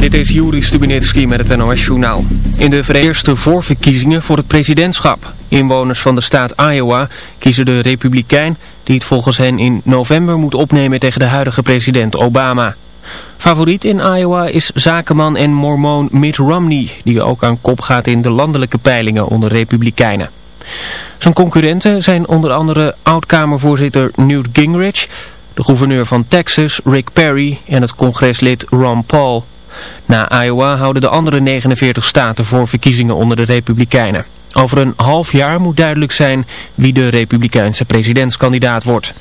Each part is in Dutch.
Dit is Juri Stubinetski met het NOS-journaal. In de eerste voorverkiezingen voor het presidentschap. Inwoners van de staat Iowa kiezen de republikein die het volgens hen in november moet opnemen tegen de huidige president Obama. Favoriet in Iowa is zakenman en mormoon Mitt Romney, die ook aan kop gaat in de landelijke peilingen onder republikeinen. Zijn concurrenten zijn onder andere oud-kamervoorzitter Newt Gingrich, de gouverneur van Texas Rick Perry en het congreslid Ron Paul. Na Iowa houden de andere 49 staten voor verkiezingen onder de Republikeinen. Over een half jaar moet duidelijk zijn wie de Republikeinse presidentskandidaat wordt.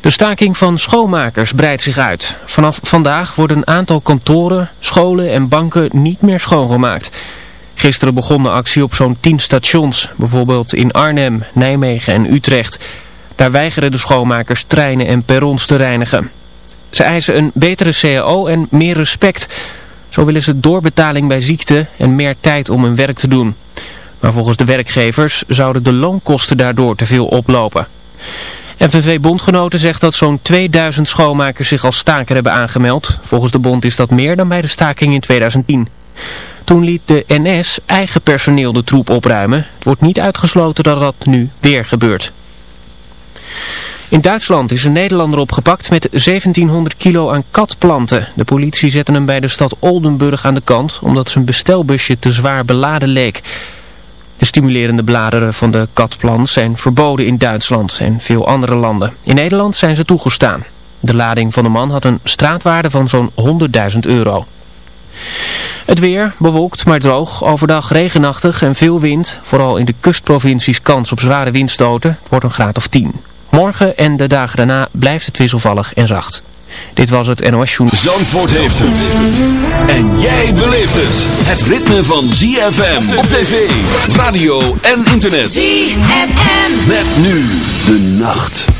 De staking van schoonmakers breidt zich uit. Vanaf vandaag worden een aantal kantoren, scholen en banken niet meer schoongemaakt. Gisteren begon de actie op zo'n 10 stations, bijvoorbeeld in Arnhem, Nijmegen en Utrecht. Daar weigeren de schoonmakers treinen en perrons te reinigen. Ze eisen een betere cao en meer respect. Zo willen ze doorbetaling bij ziekte en meer tijd om hun werk te doen. Maar volgens de werkgevers zouden de loonkosten daardoor te veel oplopen. FNV-bondgenoten zegt dat zo'n 2000 schoonmakers zich als staker hebben aangemeld. Volgens de bond is dat meer dan bij de staking in 2010. Toen liet de NS eigen personeel de troep opruimen. Het wordt niet uitgesloten dat dat nu weer gebeurt. In Duitsland is een Nederlander opgepakt met 1700 kilo aan katplanten. De politie zette hem bij de stad Oldenburg aan de kant omdat zijn bestelbusje te zwaar beladen leek. De stimulerende bladeren van de katplant zijn verboden in Duitsland en veel andere landen. In Nederland zijn ze toegestaan. De lading van de man had een straatwaarde van zo'n 100.000 euro. Het weer bewolkt maar droog, overdag regenachtig en veel wind. Vooral in de kustprovincies kans op zware windstoten. Wordt een graad of 10. Morgen en de dagen daarna blijft het wisselvallig en zacht. Dit was het NOS Journal. Zandvoort heeft het. En jij beleeft het. Het ritme van ZFM op tv, radio en internet. ZFM. Met nu de nacht.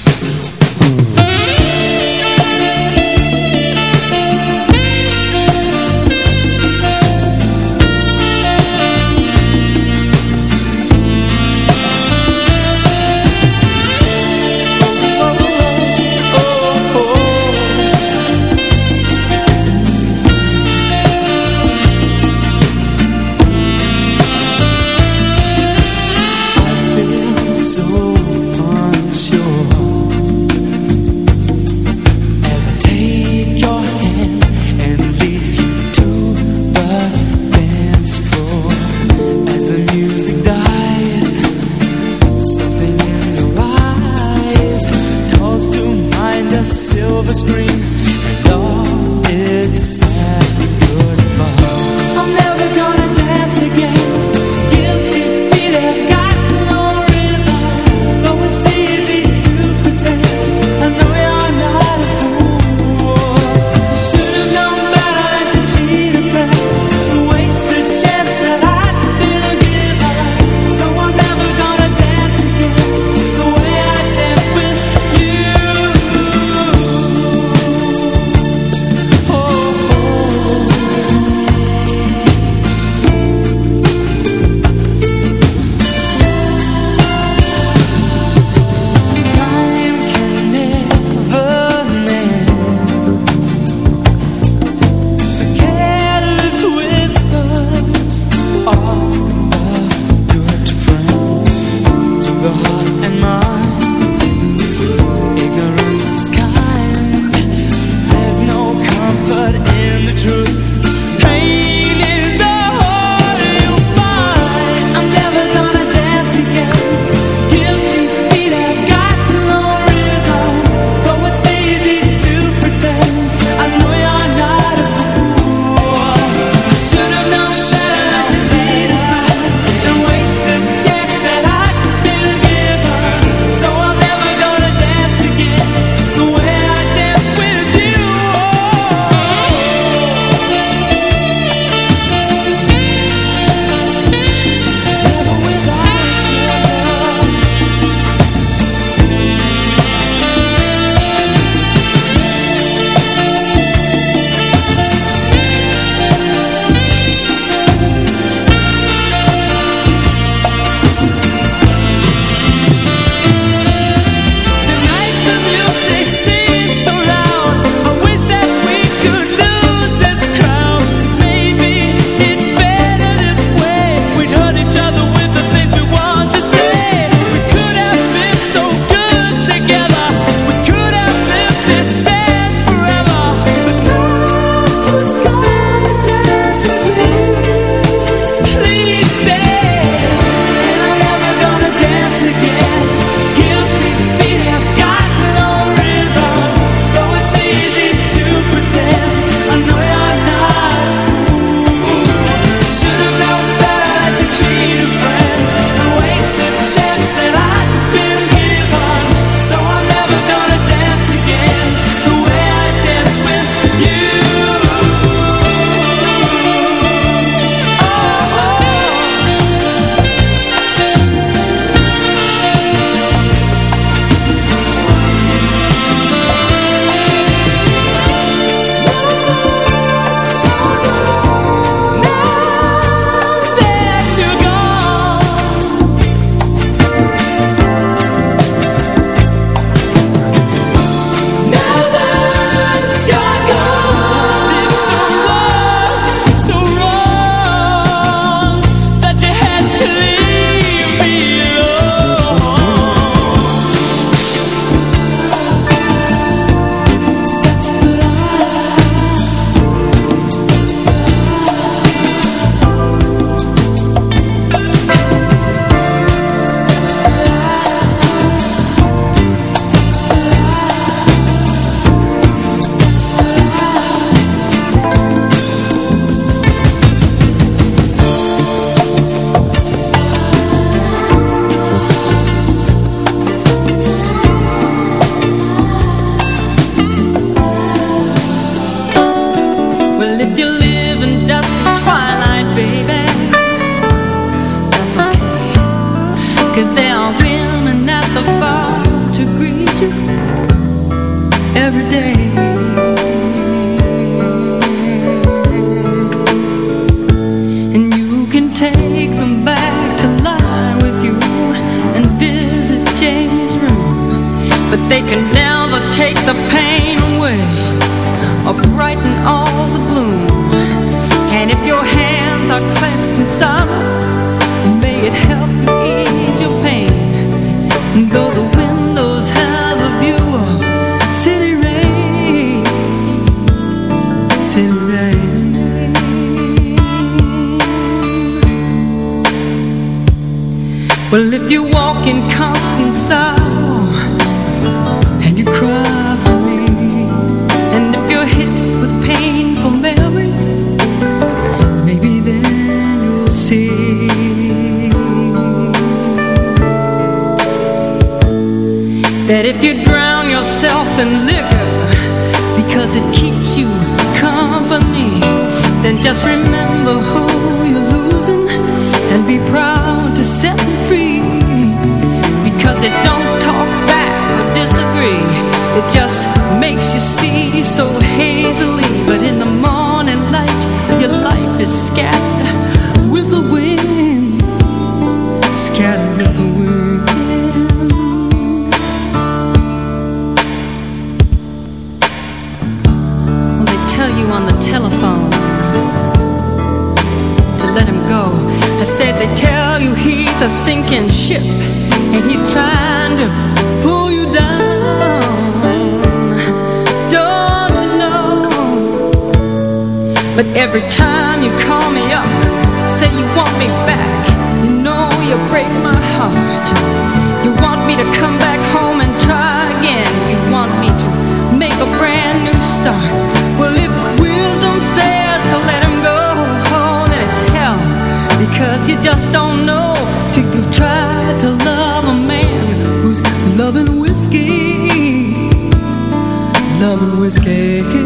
escape.